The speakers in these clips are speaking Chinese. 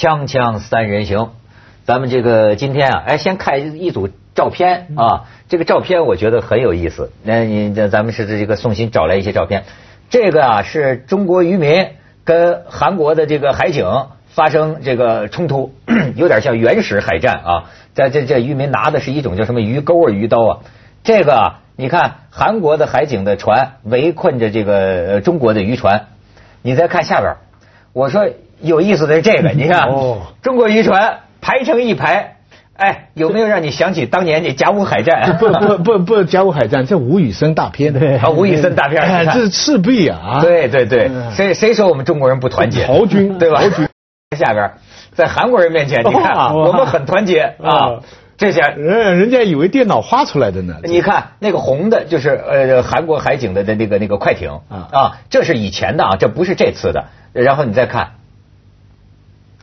锵锵三人行，咱们这个今天啊，哎，先看一组照片啊。这个照片我觉得很有意思。那你这咱们是这个宋鑫找来一些照片，这个啊是中国渔民跟韩国的这个海警发生这个冲突，有点像原始海战啊。在这这渔民拿的是一种叫什么鱼钩啊鱼刀啊。这个啊，你看韩国的海警的船围困着这个中国的渔船，你再看下边，我说。有意思的是这个，你看，中国渔船排成一排，哎，有没有让你想起当年那甲午海战？不不不不，甲午海战这吴宇森大片的，啊，吴宇森大片，这是赤壁啊！对对对，谁谁说我们中国人不团结？曹军 对吧？下边在韩国人面前，你看我们很团结啊！这些人人家以为电脑画出来的呢。你看那个红的，就是呃韩国海警的的那个那个快艇啊啊，这是以前的啊，这不是这次的。然后你再看。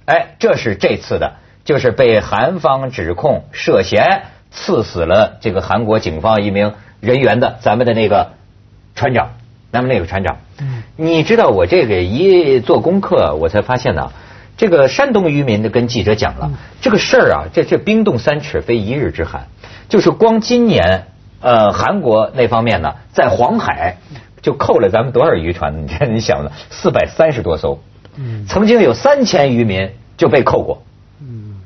哎，这是这次的，就是被韩方指控涉嫌刺死了这个韩国警方一名人员的，咱们的那个船长，咱们那个船长。嗯，你知道我这个一做功课，我才发现呢，这个山东渔民的跟记者讲了这个事儿啊，这这冰冻三尺非一日之寒，就是光今年呃韩国那方面呢，在黄海就扣了咱们多少渔船？你看你想的四百三十多艘。曾经有三千渔民就被扣过。嗯，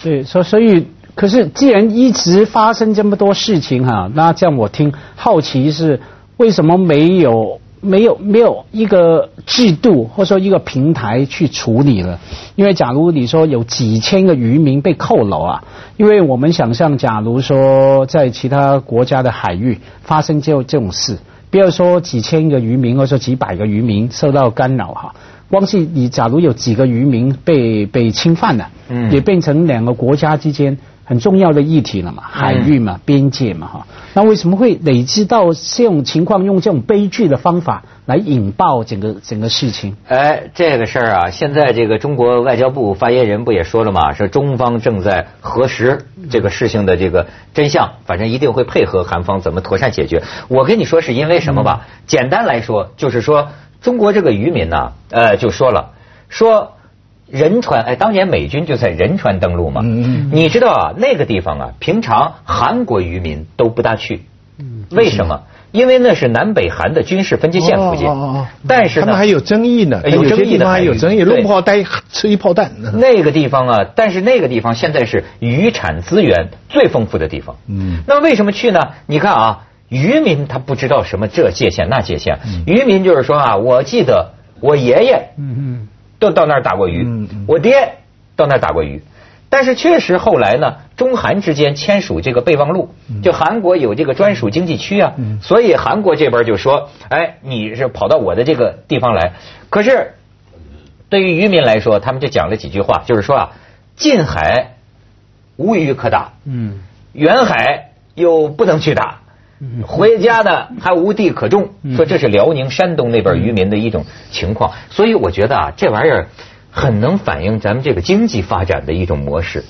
对，所所以，可是既然一直发生这么多事情哈，那这样我听好奇是为什么没有没有没有一个制度或者说一个平台去处理了？因为假如你说有几千个渔民被扣楼啊，因为我们想象，假如说在其他国家的海域发生这这种事，不要说几千个渔民，或者说几百个渔民受到干扰哈。光是你，假如有几个渔民被被侵犯了，嗯，也变成两个国家之间很重要的议题了嘛，海域嘛，边界嘛，哈，那为什么会累积到这种情况，用这种悲剧的方法来引爆整个整个事情？哎，这个事儿啊，现在这个中国外交部发言人不也说了嘛，说中方正在核实这个事情的这个真相，反正一定会配合韩方怎么妥善解决。我跟你说是因为什么吧？简单来说就是说。中国这个渔民呢，呃，就说了，说仁川，哎，当年美军就在仁川登陆嘛，嗯你知道啊，那个地方啊，平常韩国渔民都不大去，为什么？因为那是南北韩的军事分界线附近，哦但是他们还有争议呢，有争议的还有争议，弄不好带吃一炮弹。那个地方啊，但是那个地方现在是渔产资源最丰富的地方，嗯，那为什么去呢？你看啊。渔民他不知道什么这界限那界限，渔民就是说啊，我记得我爷爷都到那儿打过鱼，我爹到那儿打过鱼，但是确实后来呢，中韩之间签署这个备忘录，就韩国有这个专属经济区啊，所以韩国这边就说，哎，你是跑到我的这个地方来，可是对于渔民来说，他们就讲了几句话，就是说啊，近海无鱼可打，嗯，远海又不能去打。回家呢还无地可种，说这是辽宁、山东那边渔民的一种情况，所以我觉得啊，这玩意儿很能反映咱们这个经济发展的一种模式。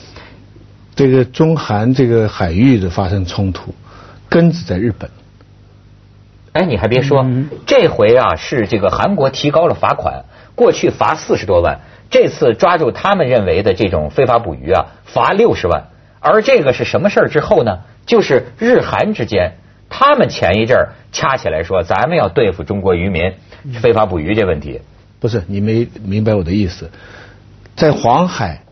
这个中韩这个海域的发生冲突，根子在日本。哎，你还别说，这回啊是这个韩国提高了罚款，过去罚四十多万，这次抓住他们认为的这种非法捕鱼啊，罚六十万。而这个是什么事儿之后呢？就是日韩之间。他们前一阵儿掐起来说，咱们要对付中国渔民非法捕鱼这问题。不是你没明白我的意思，在黄海，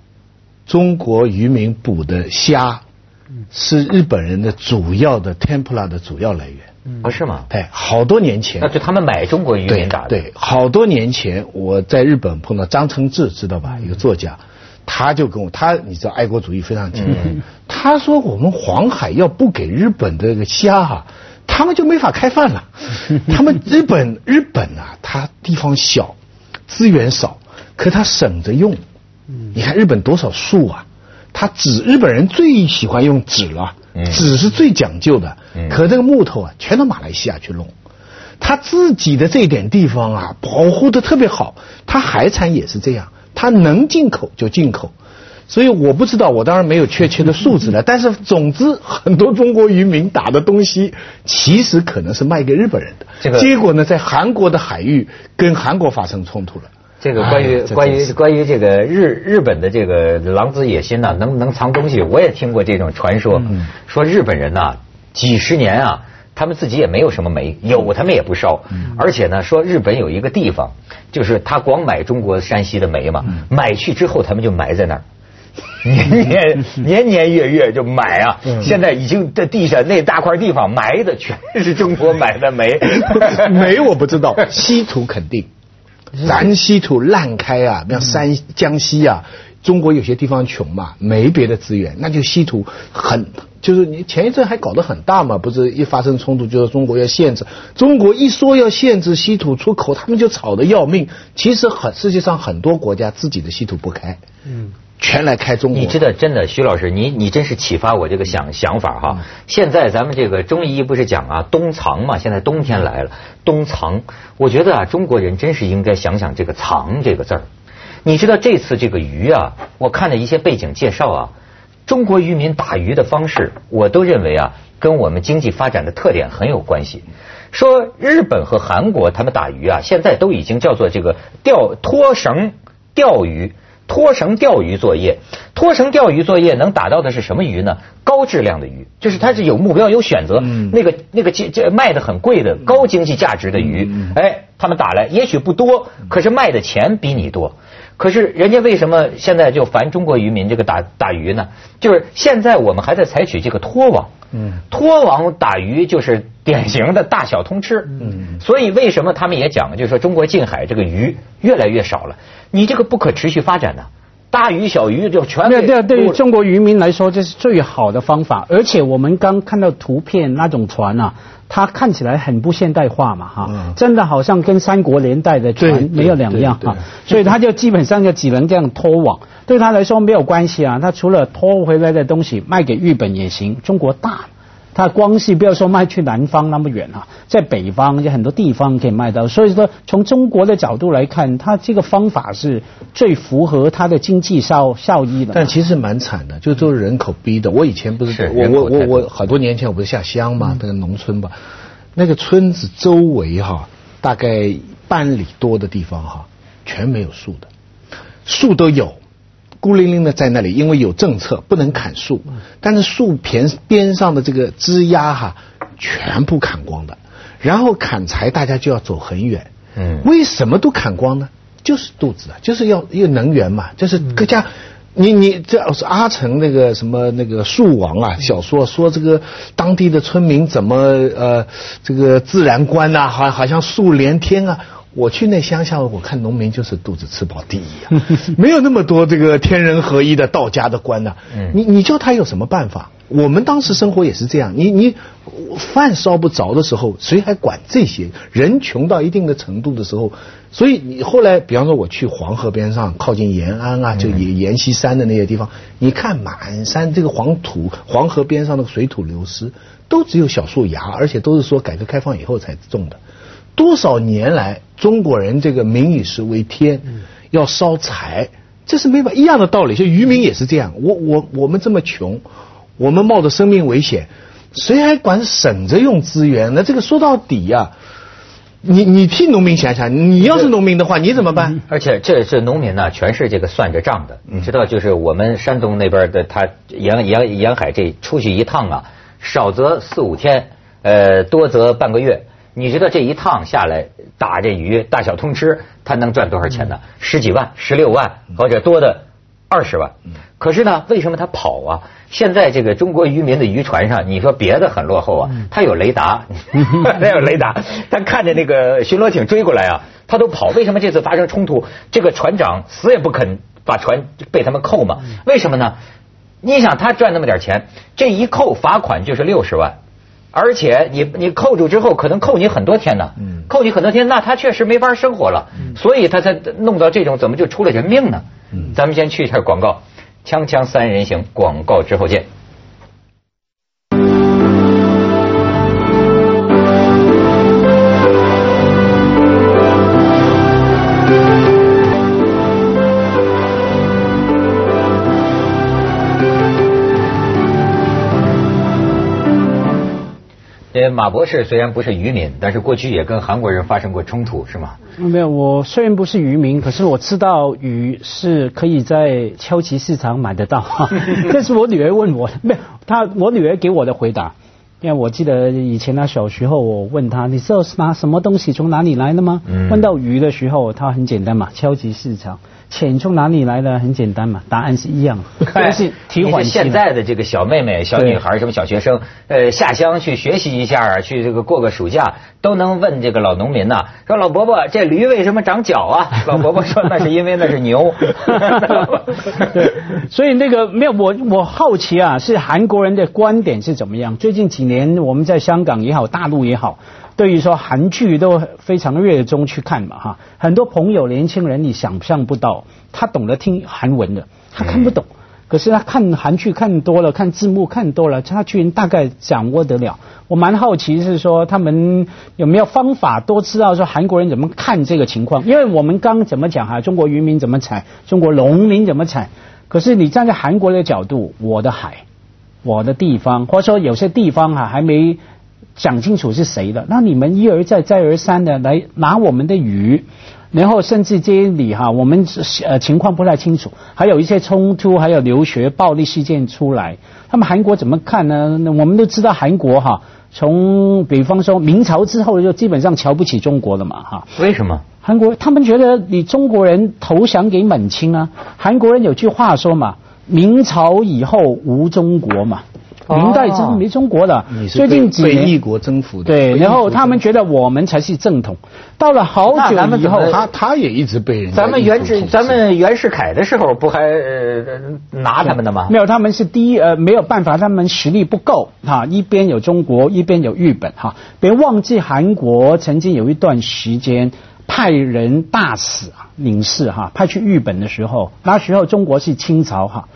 中国渔民捕的虾是日本人的主要的 tempura 的主要来源。不是吗？对，好多年前。那就他们买中国渔民打的。对，好多年前我在日本碰到张承志，知道吧？一个作家。他就跟我，他你知道爱国主义非常强。他说我们黄海要不给日本的这个虾哈，他们就没法开饭了。他们日本日本啊，它地方小，资源少，可他省着用。你看日本多少树啊？他纸日本人最喜欢用纸了，纸是最讲究的。可这个木头啊，全到马来西亚去弄。他自己的这点地方啊，保护的特别好。他海产也是这样。它能进口就进口，所以我不知道，我当然没有确切的数字了。但是总之，很多中国渔民打的东西，其实可能是卖给日本人的。这个结果呢，在韩国的海域跟韩国发生冲突了。这个关于关于关于这个日日本的这个狼子野心呐，能能藏东西，我也听过这种传说，说日本人呐，几十年啊，他们自己也没有什么煤，有他们也不烧，而且呢，说日本有一个地方，就是他光买中国山西的煤嘛，买去之后他们就埋在那儿。年年年年月月就买啊！现在已经在地下那大块地方埋的全是中国买的煤，煤我不知道，稀土肯定。南稀土烂开啊，像山江西啊，中国有些地方穷嘛，没别的资源，那就稀土很，就是你前一阵还搞得很大嘛，不是一发生冲突就说中国要限制，中国一说要限制稀土出口，他们就吵得要命。其实很世界上很多国家自己的稀土不开，嗯。全来开中国，你知道真的，徐老师，你你真是启发我这个想想法哈。现在咱们这个中医不是讲啊，冬藏嘛，现在冬天来了，冬藏。我觉得啊，中国人真是应该想想这个藏这个字儿。你知道这次这个鱼啊，我看了一些背景介绍啊，中国渔民打鱼的方式，我都认为啊，跟我们经济发展的特点很有关系。说日本和韩国他们打鱼啊，现在都已经叫做这个钓拖绳钓鱼。拖绳钓鱼作业，拖绳钓鱼作业能打到的是什么鱼呢？高质量的鱼，就是它是有目标、有选择。那个那个这这卖的很贵的高经济价值的鱼，哎，他们打来也许不多，可是卖的钱比你多。可是人家为什么现在就烦中国渔民这个打打鱼呢？就是现在我们还在采取这个拖网，嗯拖网打鱼就是典型的大小通吃。嗯所以为什么他们也讲，就是说中国近海这个鱼越来越少了？你这个不可持续发展呢？大鱼小鱼就全对对，对于中国渔民来说，这是最好的方法。而且我们刚看到图片那种船啊。它看起来很不现代化嘛，哈，真的好像跟三国年代的船没有两样哈，所以他就基本上就只能这样拖网，对他来说没有关系啊，他除了拖回来的东西卖给日本也行，中国大。它光是不要说卖去南方那么远啊，在北方有很多地方可以卖到，所以说从中国的角度来看，它这个方法是最符合它的经济效效益的。但其实蛮惨的，就都是人口逼的。我以前不是我我我我好多年前我不是下乡嘛，那个农村吧，那个村子周围哈，大概半里多的地方哈，全没有树的，树都有。孤零零的在那里，因为有政策不能砍树，但是树边边上的这个枝丫哈，全部砍光的。然后砍柴，大家就要走很远。嗯，为什么都砍光呢？就是肚子啊，就是要要能源嘛。就是各家，你你这是阿成那个什么那个树王啊，小说说这个当地的村民怎么呃这个自然观呐，好好像树连天啊。我去那乡下，我看农民就是肚子吃饱第一啊，没有那么多这个天人合一的道家的官呐。你你叫他有什么办法？我们当时生活也是这样，你你饭烧不着的时候，谁还管这些？人穷到一定的程度的时候，所以你后来，比方说我去黄河边上，靠近延安啊，就延延溪山的那些地方，你看满山这个黄土，黄河边上的水土流失，都只有小树芽，而且都是说改革开放以后才种的。多少年来，中国人这个民以食为天，要烧柴，这是没法一样的道理。就渔民也是这样，我我我们这么穷，我们冒着生命危险，谁还管省着用资源？那这个说到底呀，你你替农民想想，你要是农民的话，你怎么办？而且这这农民呢，全是这个算着账的。你知道，就是我们山东那边的，他沿沿沿海这出去一趟啊，少则四五天，呃，多则半个月。你知道这一趟下来打这鱼大小通吃，他能赚多少钱呢？十几万、十六万，或者多的二十万。可是呢，为什么他跑啊？现在这个中国渔民的渔船上，你说别的很落后啊，他有雷达，他有雷达，他看着那个巡逻艇追过来啊，他都跑。为什么这次发生冲突，这个船长死也不肯把船被他们扣嘛？为什么呢？你想他赚那么点钱，这一扣罚款就是六十万。而且你你扣住之后，可能扣你很多天呢，扣你很多天，那他确实没法生活了，所以他才弄到这种，怎么就出了人命呢？咱们先去一下广告，锵锵三人行，广告之后见。这马博士虽然不是渔民，但是过去也跟韩国人发生过冲突，是吗？没有，我虽然不是渔民，可是我知道鱼是可以在超级市场买得到。这是我女儿问我，没有，她我女儿给我的回答。因为我记得以前他小时候，我问他，你知道拿什么东西从哪里来的吗？问到鱼的时候，他很简单嘛，超级市场。钱从哪里来的？很简单嘛，答案是一样。都是提缓现在的这个小妹妹、小女孩、什么小学生，呃，下乡去学习一下，去这个过个暑假，都能问这个老农民呐，说老伯伯，这驴为什么长角啊？老伯伯说那是因为那是牛。对，所以那个没有我，我好奇啊，是韩国人的观点是怎么样？最近几年我们在香港也好，大陆也好。对于说韩剧都非常热衷去看嘛哈，很多朋友年轻人你想象不到，他懂得听韩文的，他看不懂，可是他看韩剧看多了，看字幕看多了，他居然大概掌握得了。我蛮好奇是说他们有没有方法都知道说韩国人怎么看这个情况？因为我们刚怎么讲哈，中国渔民怎么采，中国农民怎么采，可是你站在韩国的角度，我的海，我的地方，或者说有些地方哈还没。讲清楚是谁的，那你们一而再再而三的来拿我们的鱼，然后甚至这里哈，我们呃情况不太清楚，还有一些冲突，还有留学暴力事件出来，他们韩国怎么看呢？那我们都知道韩国哈，从比方说明朝之后就基本上瞧不起中国了嘛哈。为什么？韩国他们觉得你中国人投降给满清啊？韩国人有句话说嘛，明朝以后无中国嘛。明代之后没中国的，最近几年被异国征服的。对，然后他们觉得我们才是正统。到了好久以后，他他也一直被人。咱们袁世咱们袁世凯的时候不还拿他们的吗？没有，他们是第一呃没有办法，他们实力不够哈。一边有中国，一边有日本哈。别忘记韩国曾经有一段时间派人大使啊领事哈派去日本的时候，那时候中国是清朝哈。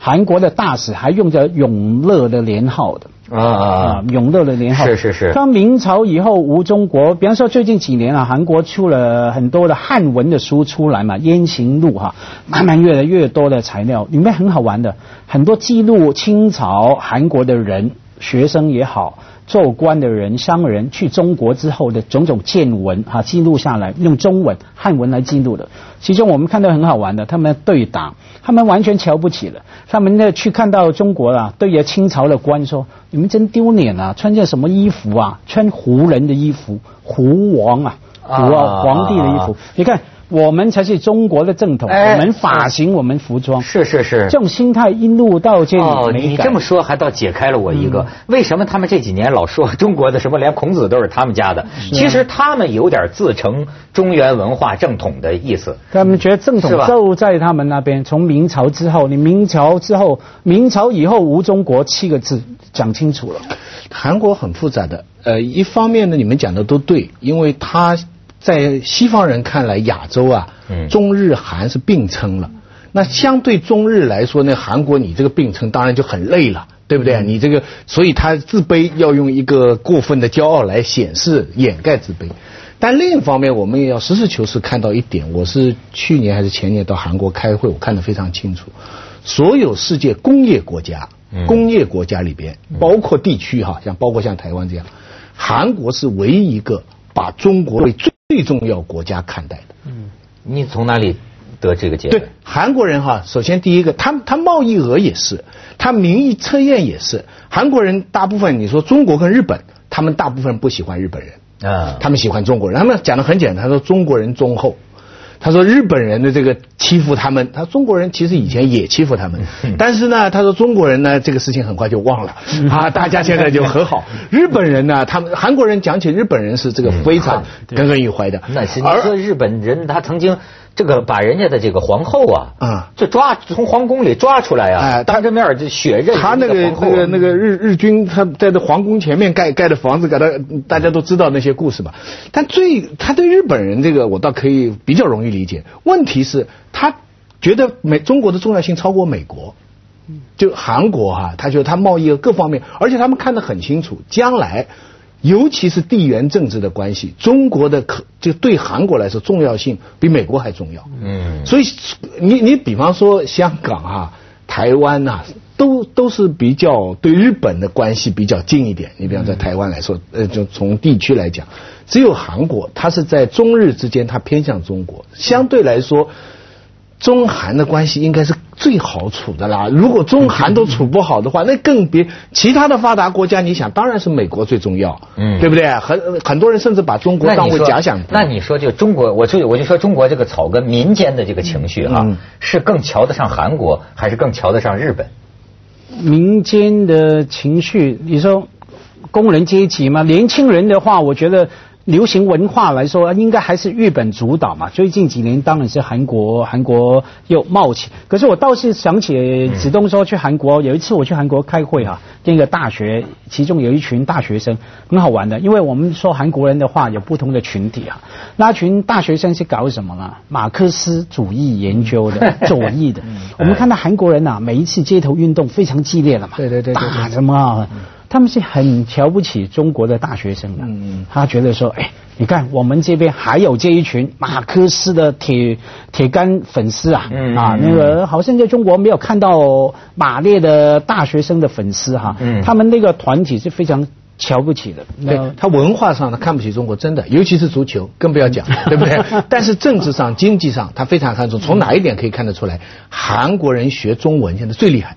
韩国的大使还用着永乐的年号的啊啊，永乐的年号是是是。当明朝以后无中国，比方说最近几年啊，韩国出了很多的汉文的书出来嘛，《燕行录》哈，慢慢越来越多的材料，里面很好玩的，很多记录清朝韩国的人，学生也好。做官的人、商人去中国之后的种种见闻，哈，记录下来，用中文汉文来记录的。其中我们看到很好玩的，他们对打，他们完全瞧不起了。他们呢去看到中国啊，对着清朝的官说：“你们真丢脸啊，穿件什么衣服啊？穿胡人的衣服，胡王啊，胡啊皇帝的衣服，你看。”我们才是中国的正统，我们发型，我们服装，是是是，这种心态一路到这里哦，你这么说还倒解开了我一个，为什么他们这几年老说中国的什么连孔子都是他们家的？其实他们有点自成中原文化正统的意思。他们觉得正统就在他们那边。从明朝之后，你明朝之后，明朝以后无中国七个字讲清楚了。韩国很复杂的，呃，一方面呢，你们讲的都对，因为他。在西方人看来，亚洲啊，中日韩是并称了。那相对中日来说，那韩国你这个并称当然就很累了，对不对？你这个，所以他自卑要用一个过分的骄傲来显示掩盖自卑。但另一方面，我们也要实事求是看到一点。我是去年还是前年到韩国开会，我看得非常清楚。所有世界工业国家，工业国家里边，包括地区哈，像包括像台湾这样，韩国是唯一一个把中国为最最重要国家看待的，嗯，你从哪里得这个结论？对，韩国人哈，首先第一个，他他贸易额也是，他民意测验也是，韩国人大部分你说中国跟日本，他们大部分不喜欢日本人。啊，他们喜欢中国人，他们讲的很简单，他说中国人忠厚。他说日本人的这个欺负他们，他中国人其实以前也欺负他们，但是呢，他说中国人呢这个事情很快就忘了啊，大家现在就和好。日本人呢，他们韩国人讲起日本人是这个非常耿耿于怀的。那是你说日本人他曾经。这个把人家的这个皇后啊，啊，就抓从皇宫里抓出来啊，当着面就血刃。他那个那个那个日日军他在这皇宫前面盖盖的房子，给他大家都知道那些故事吧。但最他对日本人这个我倒可以比较容易理解。问题是，他觉得美中国的重要性超过美国，就韩国哈，他觉得他贸易各方面，而且他们看得很清楚，将来。尤其是地缘政治的关系，中国的可就对韩国来说重要性比美国还重要。嗯，所以你你比方说香港啊、台湾呐，都都是比较对日本的关系比较近一点。你比方在台湾来说，呃，就从地区来讲，只有韩国，它是在中日之间，它偏向中国，相对来说。中韩的关系应该是最好处的啦。如果中韩都处不好的话，那更别其他的发达国家。你想，当然是美国最重要，嗯，对不对？很很多人甚至把中国当为假想敌。那你说，就中国，我就我就说中国这个草根民间的这个情绪哈，是更瞧得上韩国，还是更瞧得上日本？民间的情绪，你说工人阶级嘛，年轻人的话，我觉得。流行文化来说，应该还是日本主导嘛。最近几年当然是韩国，韩国又冒起。可是我倒是想起子东说去韩国，有一次我去韩国开会哈，跟一个大学，其中有一群大学生很好玩的，因为我们说韩国人的话有不同的群体啊。那群大学生是搞什么呢？马克思主义研究的，左翼的。我们看到韩国人呐，每一次街头运动非常激烈了嘛，对对对，打什么？他们是很瞧不起中国的大学生的，嗯他觉得说，哎，你看我们这边还有这一群马克思的铁铁杆粉丝啊，啊，那个好像在中国没有看到马列的大学生的粉丝哈，他们那个团体是非常瞧不起的。对，他文化上他看不起中国，真的，尤其是足球，更不要讲，对不对？但是政治上、经济上，他非常看重。从哪一点可以看得出来？韩国人学中文现在最厉害。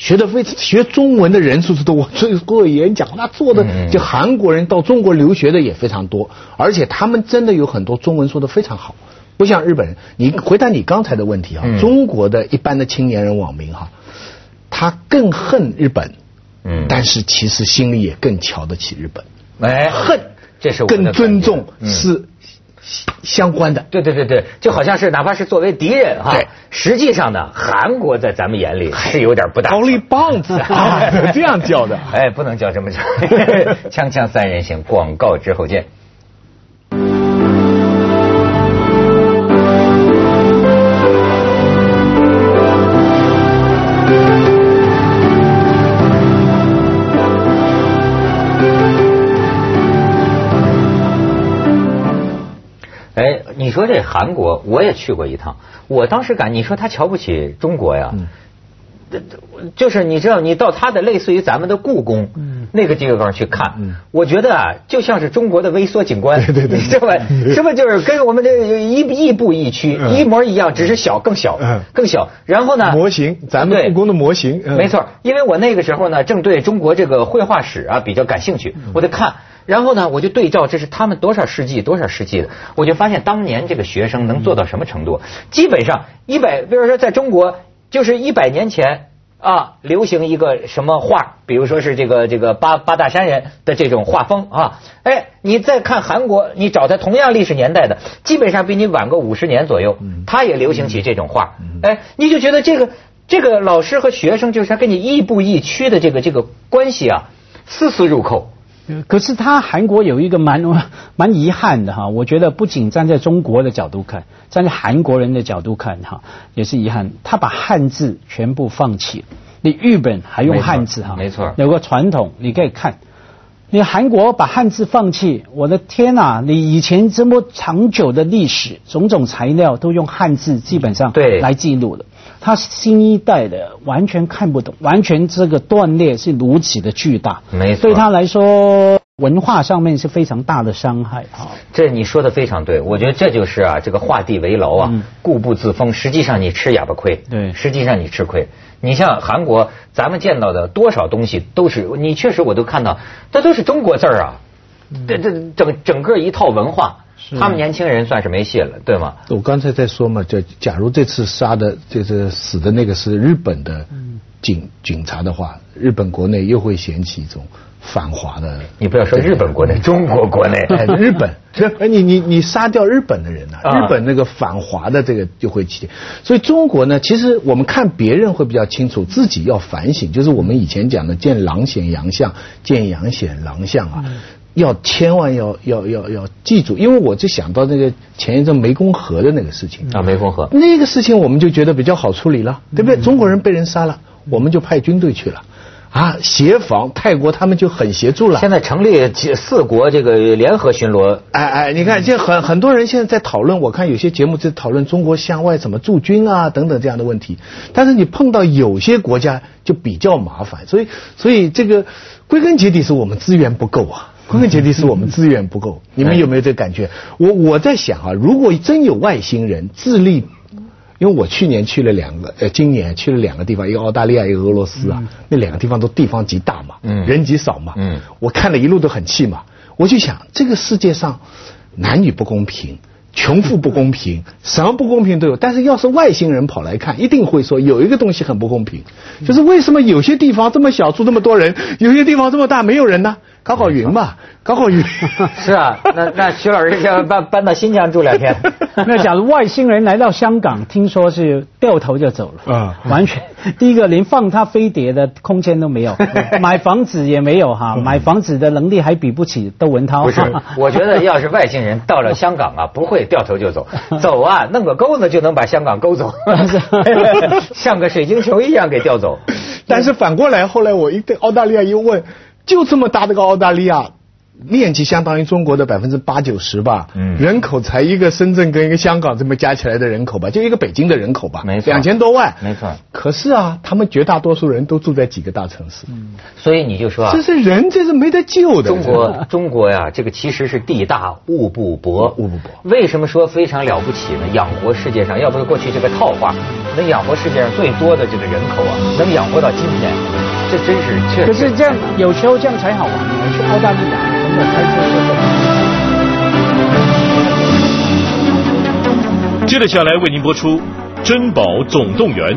学的非学中文的人数是多，我做过演讲，那做的就韩国人到中国留学的也非常多，而且他们真的有很多中文说的非常好，不像日本人。你回答你刚才的问题啊，中国的一般的青年人网民哈，他更恨日本，嗯，但是其实心里也更瞧得起日本，哎，恨这是更尊重是。相关的，对对对对，就好像是哪怕是作为敌人哈，实际上呢，韩国在咱们眼里是有点不大。高丽棒子啊，这样叫的，哎，不能叫这么叫。锵锵三人行，广告之后见。你说这韩国，我也去过一趟。我当时感，你说他瞧不起中国呀？就是你知道，你到他的类似于咱们的故宫那个地方去看，我觉得啊，就像是中国的微缩景观，对对对，是吧？是不是就是跟我们这一亦步一趋，一模一样，只是小更小，更小。然后呢？模型，咱们故宫的模型，没错。因为我那个时候呢，正对中国这个绘画史啊比较感兴趣，我在看。然后呢，我就对照这是他们多少世纪多少世纪的，我就发现当年这个学生能做到什么程度？基本上一百，比如说在中国，就是一百年前啊，流行一个什么画，比如说是这个这个八八大山人的这种画风啊，哎，你再看韩国，你找他同样历史年代的，基本上比你晚个五十年左右，他也流行起这种画，哎，你就觉得这个这个老师和学生就是他跟你亦步亦趋的这个这个关系啊，丝丝入扣。可是他韩国有一个蛮 蛮遗憾的哈，我觉得不仅站在中国的角度看，站在韩国人的角度看哈，也是遗憾。他把汉字全部放弃，你日本还用汉字哈，没错，有个传统你可以看，你韩国把汉字放弃，我的天呐，你以前这么长久的历史，种种材料都用汉字基本上对。来记录了。他新一代的完全看不懂，完全这个断裂是如此的巨大，没错，对他来说文化上面是非常大的伤害啊。这你说的非常对，我觉得这就是啊，这个画地为牢啊，固步自封，实际上你吃哑巴亏，对，实际上你吃亏。你像韩国，咱们见到的多少东西都是，你确实我都看到，这都是中国字儿啊，这这整整个一套文化。他们年轻人算是没戏了，对吗？我刚才在说嘛，就假如这次杀的，就是死的那个是日本的警警察的话，日本国内又会掀起一种反华的。你不要说日本国内，中国国内，日本，哎，你你你杀掉日本的人呢？日本那个反华的这个就会起。所以中国呢，其实我们看别人会比较清楚，自己要反省。就是我们以前讲的“见狼显羊相，见羊显狼相”啊。要千万要要要要记住，因为我就想到那个前一阵湄公河的那个事情啊，湄公河那个事情，我们就觉得比较好处理了，对不对？中国人被人杀了，我们就派军队去了，啊，协防泰国他们就很协助了。现在成立几四国这个联合巡逻，哎哎，你看，现在很很多人现在在讨论，我看有些节目在讨论中国向外怎么驻军啊等等这样的问题。但是你碰到有些国家就比较麻烦，所以所以这个归根结底是我们资源不够啊，归根结底是我们资源不够。你们有没有这感觉？我我在想啊，如果真有外星人智力。因为我去年去了两个，呃，今年去了两个地方，一个澳大利亚，一个俄罗斯啊，那两个地方都地方极大嘛，嗯，人极少嘛，嗯，我看了一路都很气嘛，我就想这个世界上男女不公平，穷富不公平，什么不公平都有，但是要是外星人跑来看，一定会说有一个东西很不公平，就是为什么有些地方这么小住这么多人，有些地方这么大没有人呢？搞搞云吧，搞搞云。是啊，那那徐老师要搬搬到新疆住两天。那假如外星人来到香港，听说是掉头就走了，啊，完全第一个连放他飞碟的空间都没有，买房子也没有哈，买房子的能力还比不起窦文涛。不是，我觉得要是外星人到了香港啊，不会掉头就走，走啊，弄个钩子就能把香港勾走，像个水晶球一样给调走。但是反过来，后来我一对澳大利亚一问。就这么大的个澳大利亚，面积相当于中国的百分之八九十吧，嗯，人口才一个深圳跟一个香港这么加起来的人口吧，就一个北京的人口吧，没错，两千多万，没错。可是啊，他们绝大多数人都住在几个大城市，嗯，所以你就说啊，这是人，这是没得救的。中国，中国呀，这个其实是地大物不博，物不博。为什么说非常了不起呢？养活世界上，要不是过去这个套话，能养活世界上最多的这个人口啊，能养活到今天。这真是，确实。可是这样，有时候这样才好玩呢。去澳大利亚，真的开车就。接着下来为您播出《珍宝总动员》。